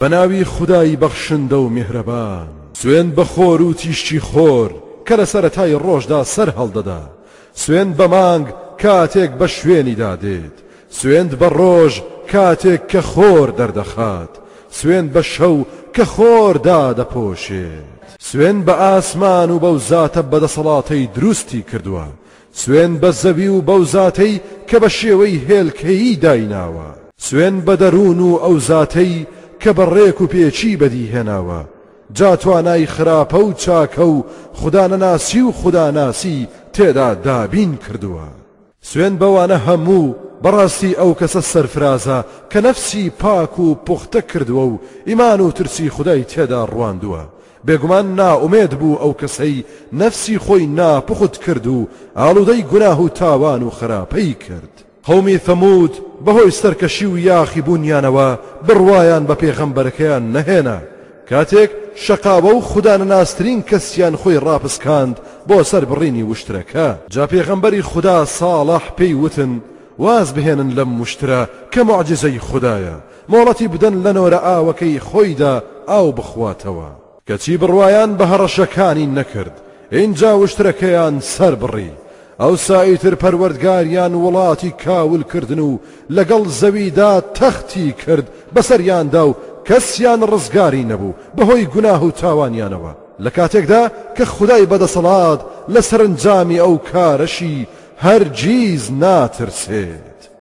بەناوی خودای بەخشندە و میهرەبان. سوێند بە خۆر و تیشکی خۆر کە لە سەرەتای ڕۆژدا سەر هەڵدەدا، سوێند بە مانگ کاتێک بە شوێنیدا دێت، سوێند بە ڕۆژ کاتێک کە خۆر دەردەخات، سوێند بە شەو کە خۆر دادەپۆشێت. سوێند بە ئاسمان و بەو زاتە بەدەسەڵاتەی دروستی کردووە، سوێن بە زەوی و بەو زاتەی کە بە شێوەی هێلکەیی دایناوە. سوێن بە دەروون و ئەو زاتەی کە بە ڕێک و پێکی بەدی هێناوە، جا توانای خراپە و چاکە و خودانەناسی و خوداناسی تێدا دابین کردووە. سوێن بەوانە هەموو، بەڕاستی ئەو کەسە سەرفرازە کە نەفسی پاک و پوختە کردووە و ئیمان و ترسی خودای تێدا ڕواندووە، بێگومان نا ئومێد بوو ئەو کەسەی نەفسی خۆی نا پوخت کرد و ئاڵودەی گوناه و تاوان و خەراپەی کرد. قەومی ثەموود بەهۆی سەرکەشی و یاخی بوونیانەوە بڕوایان بە پێغەمبەرەکەیان نەهێنا کاتێک شەقاوە و خودانەناسترین کەسیان خۆی ڕاپسکاند بۆ سەر بڕینی وشترەکە، جا پێغەمبەری خودا ساڵح پێی وتن واز بهێنن لەم وشترە کە موعجیزەی خودایە مۆڵەتی بدەن لە نۆرە ئاوەکەی خۆیدا ئاو بخواتەوە. کەچی بڕوایان بە هەڕەشەکانی نەکرد، ئینجا وشترەکەیان سەربڕی، ئەوسا ئیتر پەروەردگاریان وڵاتی کاول کردن و لەگەڵ زەویدا تەختی کرد بەسەریاندا و کەسیان ڕزگاری نەبوو بەهۆی گوناه و تاوانیانەوە، لە کاتێکدا کە خودای بەدەسەڵات لە سەرنجامی ئەو کارەشی هەرگیز ناترسێت.